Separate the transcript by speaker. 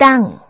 Speaker 1: تنگ